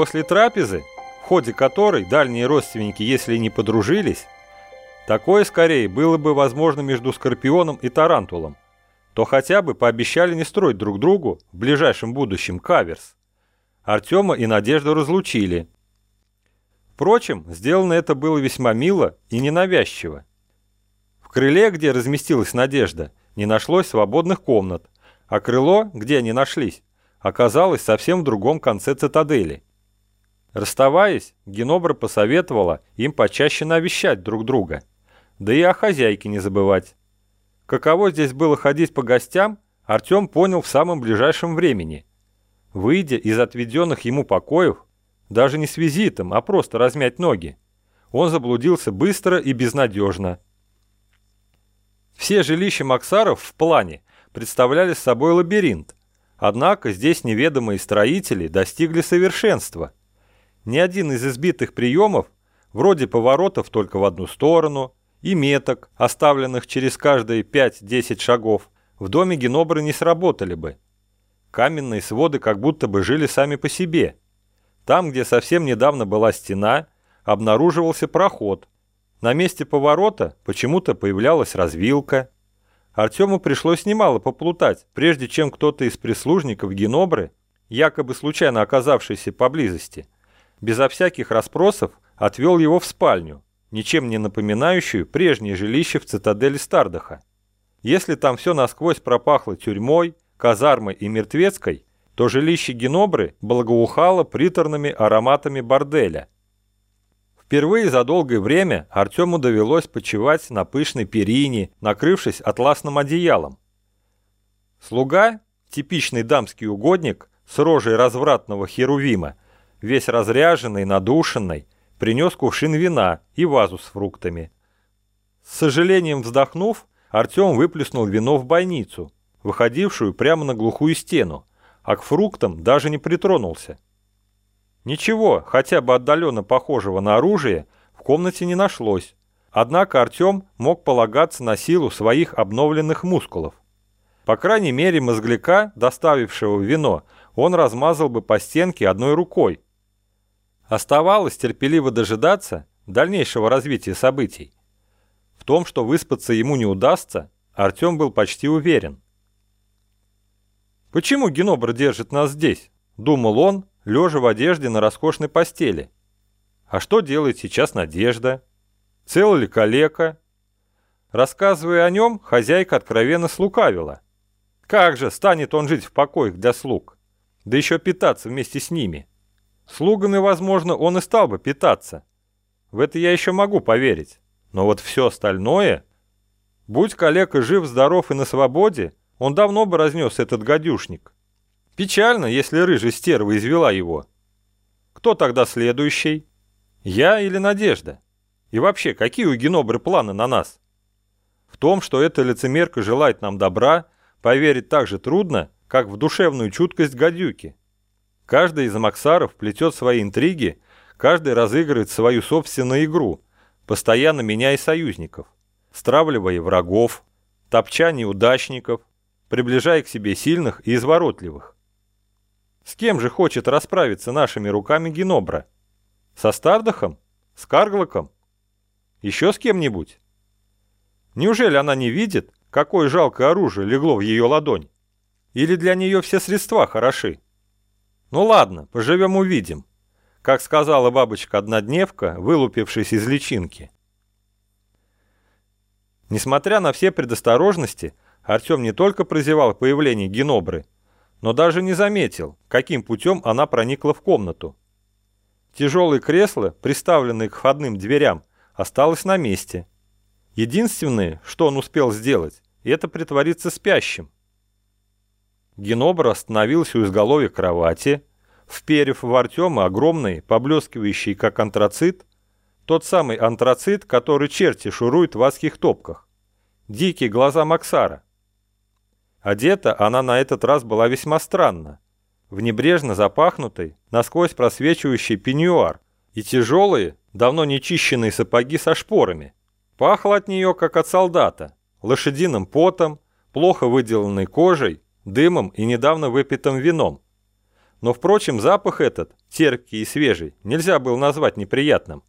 После трапезы, в ходе которой дальние родственники, если не подружились, такое скорее было бы возможно между Скорпионом и Тарантулом, то хотя бы пообещали не строить друг другу в ближайшем будущем каверс. Артема и Надежду разлучили. Впрочем, сделано это было весьма мило и ненавязчиво. В крыле, где разместилась Надежда, не нашлось свободных комнат, а крыло, где они нашлись, оказалось совсем в другом конце цитадели. Расставаясь, Генобра посоветовала им почаще навещать друг друга, да и о хозяйке не забывать. Каково здесь было ходить по гостям, Артем понял в самом ближайшем времени. Выйдя из отведенных ему покоев, даже не с визитом, а просто размять ноги, он заблудился быстро и безнадежно. Все жилища Максаров в плане представляли собой лабиринт, однако здесь неведомые строители достигли совершенства. Ни один из избитых приемов, вроде поворотов только в одну сторону и меток, оставленных через каждые 5-10 шагов, в доме Генобры не сработали бы. Каменные своды как будто бы жили сами по себе. Там, где совсем недавно была стена, обнаруживался проход, на месте поворота почему-то появлялась развилка. Артему пришлось немало поплутать, прежде чем кто-то из прислужников Генобры, якобы случайно оказавшийся поблизости, безо всяких расспросов отвел его в спальню, ничем не напоминающую прежнее жилище в цитадели Стардаха. Если там все насквозь пропахло тюрьмой, казармой и мертвецкой, то жилище Генобры благоухало приторными ароматами борделя – Впервые за долгое время Артему довелось почивать на пышной перине, накрывшись атласным одеялом. Слуга, типичный дамский угодник, с рожей развратного херувима, весь разряженный, надушенный, принес кувшин вина и вазу с фруктами. С сожалением вздохнув, Артем выплеснул вино в бойницу, выходившую прямо на глухую стену, а к фруктам даже не притронулся. Ничего, хотя бы отдаленно похожего на оружие, в комнате не нашлось. Однако Артем мог полагаться на силу своих обновленных мускулов. По крайней мере, мозгляка, доставившего вино, он размазал бы по стенке одной рукой. Оставалось терпеливо дожидаться дальнейшего развития событий. В том, что выспаться ему не удастся, Артем был почти уверен. «Почему Генобр держит нас здесь?» – думал он, лежа в одежде на роскошной постели. А что делает сейчас Надежда? Цела ли калека? Рассказывая о нем, хозяйка откровенно слукавила. Как же станет он жить в покоях для слуг? Да еще питаться вместе с ними. Слугами, возможно, он и стал бы питаться. В это я еще могу поверить. Но вот все остальное... Будь калека жив-здоров и на свободе, он давно бы разнес этот гадюшник. Печально, если рыжая стерва извела его. Кто тогда следующий? Я или Надежда? И вообще, какие у Генобры планы на нас? В том, что эта лицемерка желает нам добра, поверить так же трудно, как в душевную чуткость гадюки. Каждый из Максаров плетет свои интриги, каждый разыгрывает свою собственную игру, постоянно меняя союзников, стравливая врагов, топча неудачников, приближая к себе сильных и изворотливых. С кем же хочет расправиться нашими руками Генобра? Со Стардахом? С Карглоком? Еще с кем-нибудь? Неужели она не видит, какое жалкое оружие легло в ее ладонь? Или для нее все средства хороши? Ну ладно, поживем-увидим, как сказала бабочка-однодневка, вылупившись из личинки. Несмотря на все предосторожности, Артем не только прозевал появление Генобры, но даже не заметил, каким путем она проникла в комнату. Тяжелое кресло, приставленное к входным дверям, осталось на месте. Единственное, что он успел сделать, это притвориться спящим. Генобр остановился у изголовья кровати, вперев в Артема огромный, поблескивающий как антрацит, тот самый антрацит, который черти шуруют в адских топках. Дикие глаза Максара. Одета она на этот раз была весьма странно. В небрежно запахнутый, насквозь просвечивающий пеньюар и тяжелые, давно не чищенные сапоги со шпорами. Пахло от нее, как от солдата, лошадиным потом, плохо выделанной кожей, дымом и недавно выпитым вином. Но, впрочем, запах этот, терпкий и свежий, нельзя было назвать неприятным.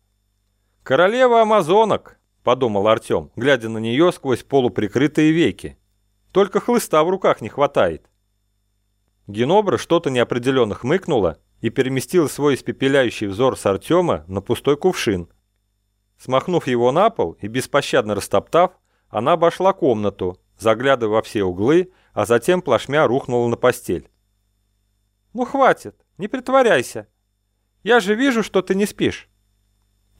«Королева амазонок», — подумал Артем, глядя на нее сквозь полуприкрытые веки. «Только хлыста в руках не хватает». Генобра что-то неопределенно хмыкнула и переместила свой испепеляющий взор с Артема на пустой кувшин. Смахнув его на пол и беспощадно растоптав, она обошла комнату, заглядывая во все углы, а затем плашмя рухнула на постель. «Ну хватит, не притворяйся. Я же вижу, что ты не спишь».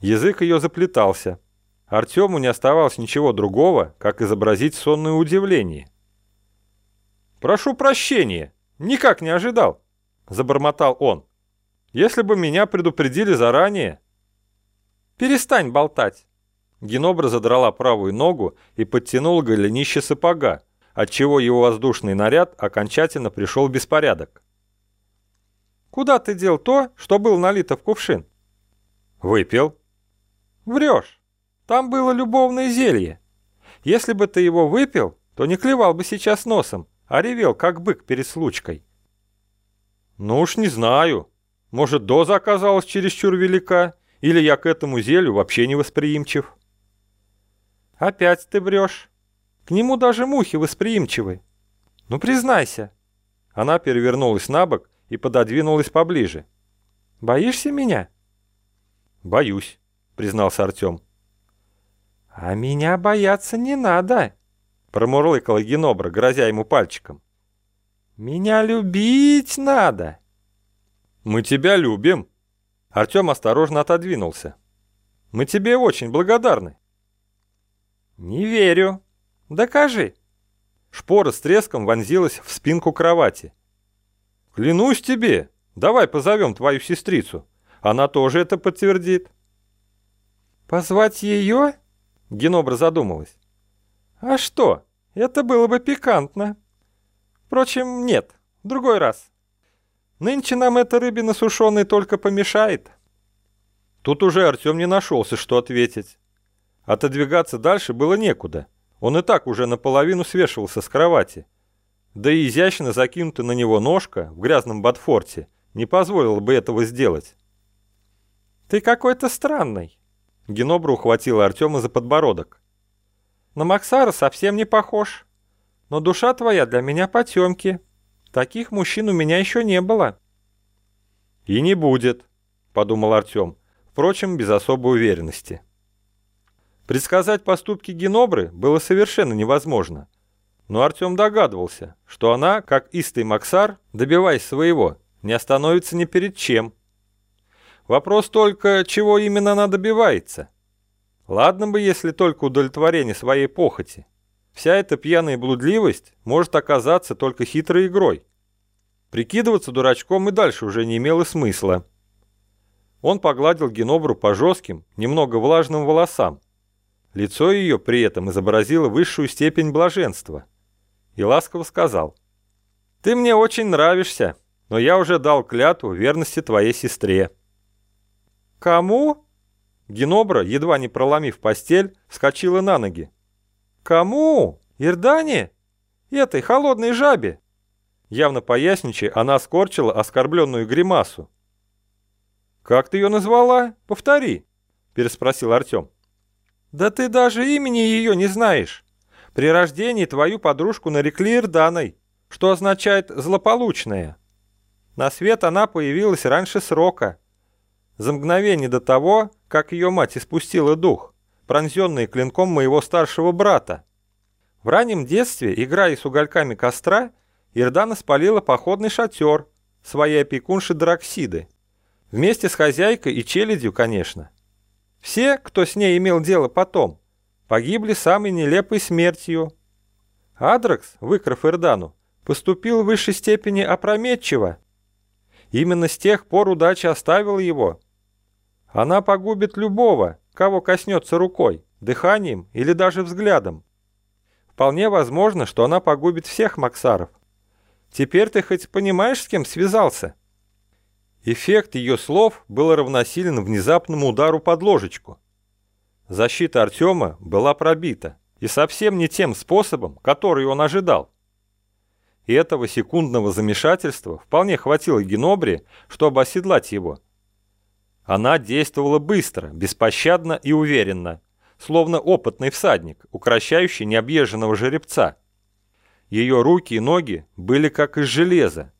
Язык ее заплетался. Артему не оставалось ничего другого, как изобразить сонное удивление. «Прошу прощения, никак не ожидал», — забормотал он. «Если бы меня предупредили заранее...» «Перестань болтать!» Генобра задрала правую ногу и подтянула голенище сапога, отчего его воздушный наряд окончательно пришел в беспорядок. Куда ты дел то, что было налито в кувшин? Выпил. Врешь. Там было любовное зелье. Если бы ты его выпил, то не клевал бы сейчас носом, а ревел, как бык перед случкой. Ну уж не знаю. Может, доза оказалась чересчур велика, или я к этому зелью вообще не восприимчив. Опять ты врешь. Нему даже мухи восприимчивы. Ну признайся. Она перевернулась на бок и пододвинулась поближе. «Боишься меня?» «Боюсь», — признался Артем. «А меня бояться не надо», — промурлыкала Генобра, грозя ему пальчиком. «Меня любить надо». «Мы тебя любим». Артем осторожно отодвинулся. «Мы тебе очень благодарны». «Не верю. Докажи». Шпора с треском вонзилась в спинку кровати. «Клянусь тебе! Давай позовем твою сестрицу. Она тоже это подтвердит». «Позвать ее?» Генобра задумалась. «А что? Это было бы пикантно. Впрочем, нет, другой раз. Нынче нам эта рыбина сушеная только помешает». Тут уже Артем не нашелся, что ответить. Отодвигаться дальше было некуда. Он и так уже наполовину свешивался с кровати. Да и изящно закинутая на него ножка в грязном ботфорте не позволила бы этого сделать. «Ты какой-то странный», — Генобра ухватила Артема за подбородок. «На Максара совсем не похож, но душа твоя для меня потемки. Таких мужчин у меня еще не было». «И не будет», — подумал Артем, впрочем, без особой уверенности. Предсказать поступки Генобры было совершенно невозможно. Но Артем догадывался, что она, как истый Максар, добиваясь своего, не остановится ни перед чем. Вопрос только, чего именно она добивается. Ладно бы, если только удовлетворение своей похоти. Вся эта пьяная блудливость может оказаться только хитрой игрой. Прикидываться дурачком и дальше уже не имело смысла. Он погладил Генобру по жестким, немного влажным волосам. Лицо ее при этом изобразило высшую степень блаженства и ласково сказал. «Ты мне очень нравишься, но я уже дал клятву верности твоей сестре». «Кому?» Генобра, едва не проломив постель, вскочила на ноги. «Кому? Ирдане? Этой холодной жабе?» Явно поясничая, она скорчила оскорбленную гримасу. «Как ты ее назвала? Повтори», — переспросил Артем. «Да ты даже имени ее не знаешь. При рождении твою подружку нарекли Ирданой, что означает «злополучная». На свет она появилась раньше срока. За мгновение до того, как ее мать испустила дух, пронзенный клинком моего старшего брата. В раннем детстве, играя с угольками костра, Ирдана спалила походный шатер своей опекунши Драксиды. Вместе с хозяйкой и челядью, конечно. Все, кто с ней имел дело потом, погибли самой нелепой смертью. Адракс, выкрав Ирдану, поступил в высшей степени опрометчиво. Именно с тех пор удача оставила его. Она погубит любого, кого коснется рукой, дыханием или даже взглядом. Вполне возможно, что она погубит всех Максаров. Теперь ты хоть понимаешь, с кем связался?» Эффект ее слов был равносилен внезапному удару под ложечку. Защита Артема была пробита, и совсем не тем способом, который он ожидал. и этого секундного замешательства вполне хватило Генобре, чтобы оседлать его. Она действовала быстро, беспощадно и уверенно, словно опытный всадник, укращающий необъезженного жеребца. Ее руки и ноги были как из железа,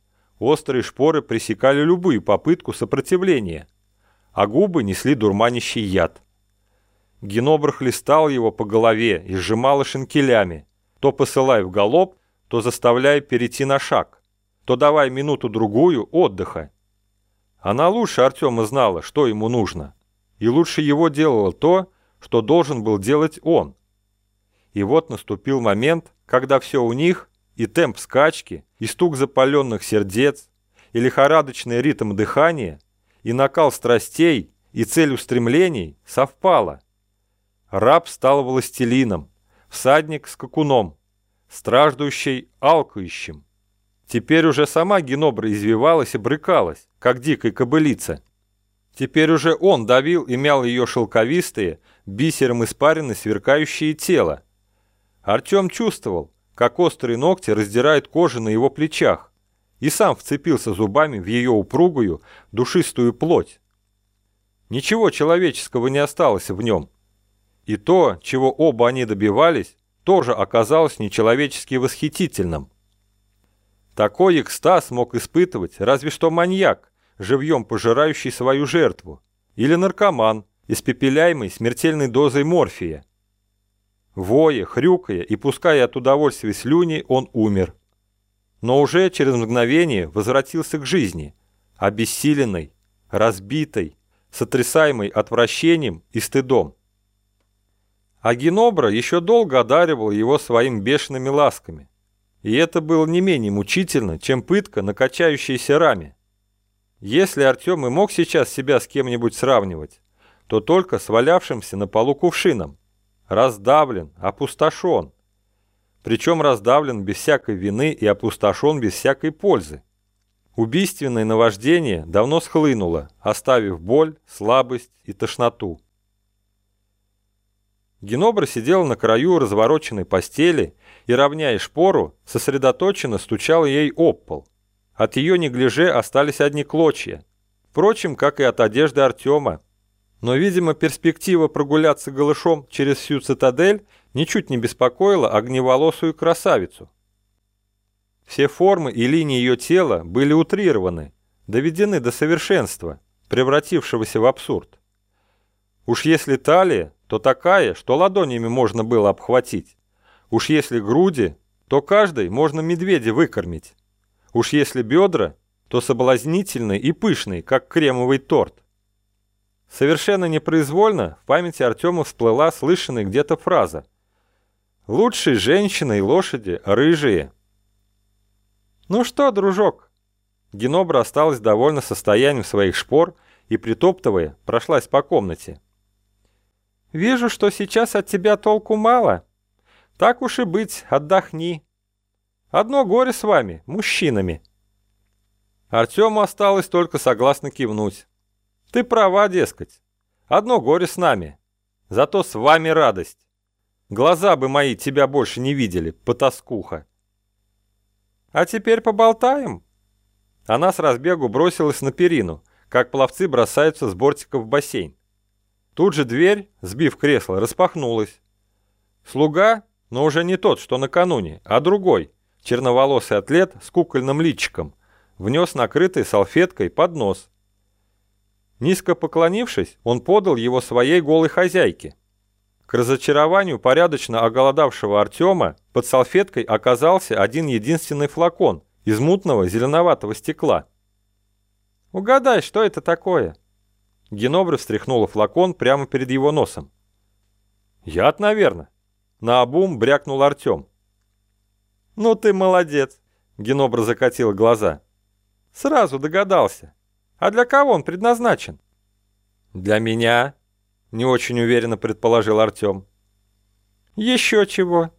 острые шпоры пресекали любую попытку сопротивления, а губы несли дурманящий яд. Генобр хлестал его по голове и сжимал шинкелями, то посылая в галоп, то заставляя перейти на шаг, то давая минуту-другую отдыха. Она лучше Артема знала, что ему нужно, и лучше его делала то, что должен был делать он. И вот наступил момент, когда все у них, и темп скачки, и стук запаленных сердец, и лихорадочный ритм дыхания, и накал страстей, и цель устремлений совпало. Раб стал властелином, всадник скакуном, страждущий алкающим. Теперь уже сама Генобра извивалась и брыкалась, как дикая кобылица. Теперь уже он давил и мял ее шелковистые, бисером испаренные сверкающие тело. Артем чувствовал, как острые ногти раздирают кожу на его плечах, и сам вцепился зубами в ее упругую, душистую плоть. Ничего человеческого не осталось в нем. И то, чего оба они добивались, тоже оказалось нечеловечески восхитительным. Такой экстаз мог испытывать разве что маньяк, живьем пожирающий свою жертву, или наркоман, испепеляемый смертельной дозой морфия. Воя, хрюкая и пуская от удовольствия слюни, он умер. Но уже через мгновение возвратился к жизни, обессиленный, разбитый, сотрясаемый отвращением и стыдом. А Генобра еще долго одаривал его своими бешеными ласками. И это было не менее мучительно, чем пытка на качающейся раме. Если Артем и мог сейчас себя с кем-нибудь сравнивать, то только с валявшимся на полу кувшином. Раздавлен, опустошен. Причем раздавлен без всякой вины и опустошен без всякой пользы. Убийственное наваждение давно схлынуло, оставив боль, слабость и тошноту. Генобра сидела на краю развороченной постели и, равняя шпору, сосредоточенно стучала ей об пол. От ее неглиже остались одни клочья. Впрочем, как и от одежды Артема. Но, видимо, перспектива прогуляться голышом через всю цитадель ничуть не беспокоила огневолосую красавицу. Все формы и линии ее тела были утрированы, доведены до совершенства, превратившегося в абсурд. Уж если талия, то такая, что ладонями можно было обхватить. Уж если груди, то каждой можно медведя выкормить. Уж если бедра, то соблазнительный и пышный, как кремовый торт. Совершенно непроизвольно в памяти Артема всплыла слышанная где-то фраза. «Лучшие женщины и лошади рыжие». «Ну что, дружок?» Генобра осталась довольна состоянием своих шпор и, притоптывая, прошлась по комнате. Вижу, что сейчас от тебя толку мало. Так уж и быть, отдохни. Одно горе с вами, мужчинами. Артему осталось только согласно кивнуть. Ты права, дескать. Одно горе с нами. Зато с вами радость. Глаза бы мои тебя больше не видели, потаскуха. А теперь поболтаем. Она с разбегу бросилась на перину, как пловцы бросаются с бортика в бассейн. Тут же дверь, сбив кресло, распахнулась. Слуга, но уже не тот, что накануне, а другой, черноволосый атлет с кукольным личиком, внес накрытый салфеткой поднос. Низко поклонившись, он подал его своей голой хозяйке. К разочарованию порядочно оголодавшего Артема под салфеткой оказался один единственный флакон из мутного зеленоватого стекла. «Угадай, что это такое?» Генобра встряхнула флакон прямо перед его носом. «Яд, наверное». Наобум брякнул Артем. «Ну ты молодец!» Генобра закатила глаза. «Сразу догадался. А для кого он предназначен?» «Для меня», — не очень уверенно предположил Артем. «Еще чего.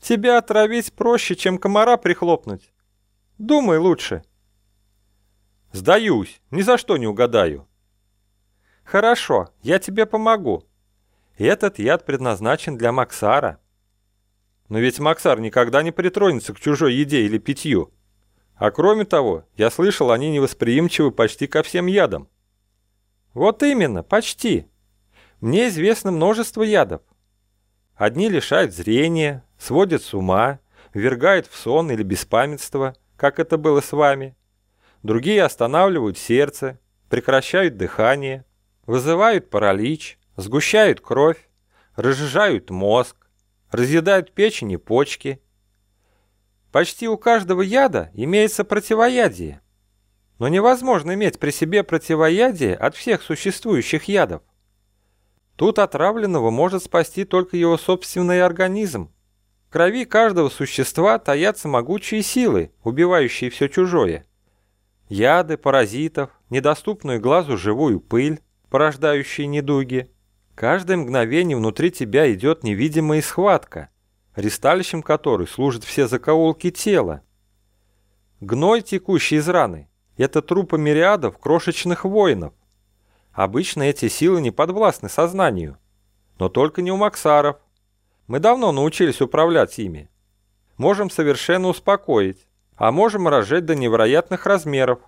Тебя отравить проще, чем комара прихлопнуть. Думай лучше». «Сдаюсь, ни за что не угадаю», «Хорошо, я тебе помогу. Этот яд предназначен для Максара». Но ведь Максар никогда не притронется к чужой еде или питью. А кроме того, я слышал, они невосприимчивы почти ко всем ядам. Вот именно, почти. Мне известно множество ядов. Одни лишают зрения, сводят с ума, ввергают в сон или беспамятство, как это было с вами. Другие останавливают сердце, прекращают дыхание, вызывают паралич, сгущают кровь, разжижают мозг, разъедают печень и почки. Почти у каждого яда имеется противоядие. Но невозможно иметь при себе противоядие от всех существующих ядов. Тут отравленного может спасти только его собственный организм. В крови каждого существа таятся могучие силы, убивающие все чужое. Яды, паразитов, недоступную глазу живую пыль, порождающие недуги. Каждое мгновение внутри тебя идет невидимая схватка, ристалищем которой служат все закоулки тела. Гной, текущий из раны, это трупы мириадов крошечных воинов. Обычно эти силы не подвластны сознанию. Но только не у Максаров. Мы давно научились управлять ими. Можем совершенно успокоить, а можем разжечь до невероятных размеров.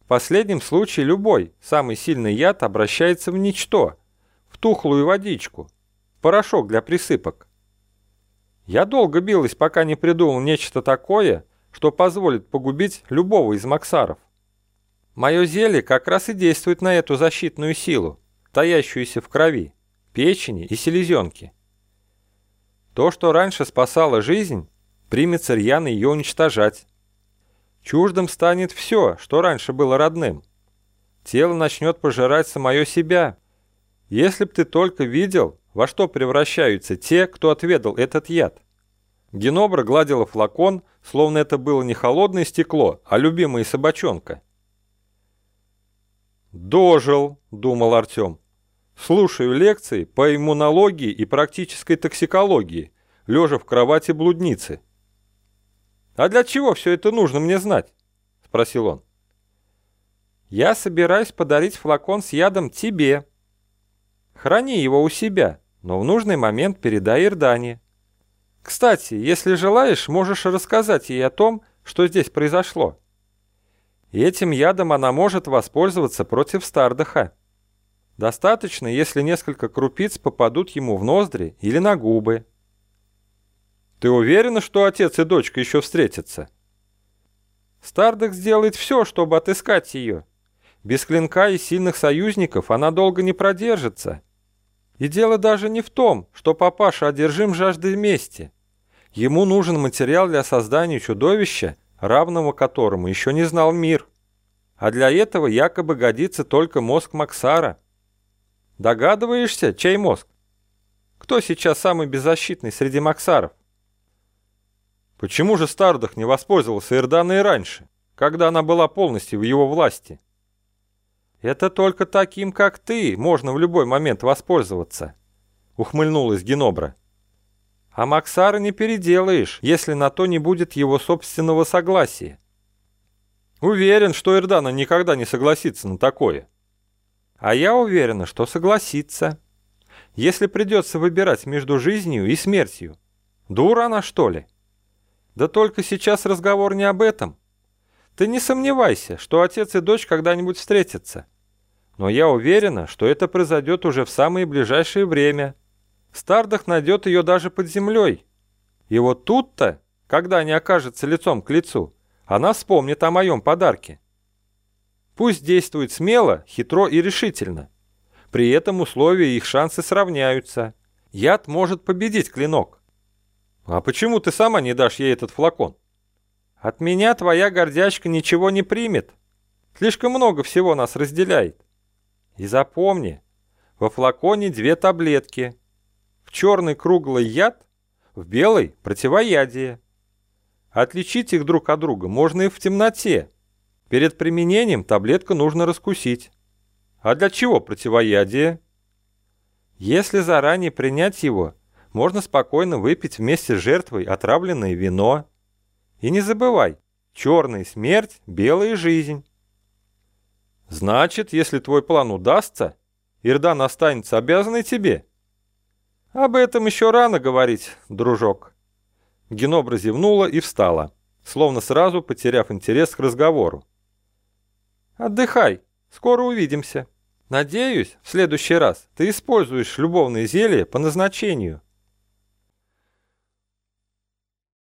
В последнем случае любой, самый сильный яд обращается в ничто, в тухлую водичку, порошок для присыпок. Я долго билась, пока не придумал нечто такое, что позволит погубить любого из Максаров. Мое зелье как раз и действует на эту защитную силу, таящуюся в крови, печени и селезенке. То, что раньше спасало жизнь, примется рьяно ее уничтожать. Чуждым станет все, что раньше было родным. Тело начнет пожирать самое себя. Если б ты только видел, во что превращаются те, кто отведал этот яд. Генобра гладила флакон, словно это было не холодное стекло, а любимая собачонка. «Дожил», — думал Артем. «Слушаю лекции по иммунологии и практической токсикологии, лежа в кровати блудницы». «А для чего все это нужно мне знать?» — спросил он. «Я собираюсь подарить флакон с ядом тебе. Храни его у себя, но в нужный момент передай Ирдане. Кстати, если желаешь, можешь рассказать ей о том, что здесь произошло». И этим ядом она может воспользоваться против Стардаха. Достаточно, если несколько крупиц попадут ему в ноздри или на губы. Ты уверена, что отец и дочка еще встретятся? Стардах сделает все, чтобы отыскать ее. Без клинка и сильных союзников она долго не продержится. И дело даже не в том, что папаша одержим жаждой мести. Ему нужен материал для создания чудовища, равного которому еще не знал мир. А для этого якобы годится только мозг Максара. Догадываешься, чей мозг? Кто сейчас самый беззащитный среди Максаров? Почему же Стардах не воспользовался Ирданой раньше, когда она была полностью в его власти? Это только таким, как ты, можно в любой момент воспользоваться, ухмыльнулась Генобра. А Максара не переделаешь, если на то не будет его собственного согласия. Уверен, что Ирдана никогда не согласится на такое. А я уверена, что согласится. Если придется выбирать между жизнью и смертью. Дура она, что ли? Да только сейчас разговор не об этом. Ты не сомневайся, что отец и дочь когда-нибудь встретятся. Но я уверена, что это произойдет уже в самое ближайшее время – Стардах найдет ее даже под землей. И вот тут-то, когда они окажутся лицом к лицу, она вспомнит о моем подарке. Пусть действует смело, хитро и решительно. При этом условия их шансы сравняются. Яд может победить клинок. А почему ты сама не дашь ей этот флакон? От меня твоя гордячка ничего не примет. Слишком много всего нас разделяет. И запомни, во флаконе две таблетки – в черный круглый яд, в белый противоядие. Отличить их друг от друга можно и в темноте. Перед применением таблетку нужно раскусить. А для чего противоядие? Если заранее принять его, можно спокойно выпить вместе с жертвой отравленное вино. И не забывай, черная смерть, белая жизнь. Значит, если твой план удастся, Ирдан останется обязанной тебе. Об этом еще рано говорить, дружок. Генобра зевнула и встала, словно сразу потеряв интерес к разговору. «Отдыхай, скоро увидимся. Надеюсь, в следующий раз ты используешь любовные зелья по назначению».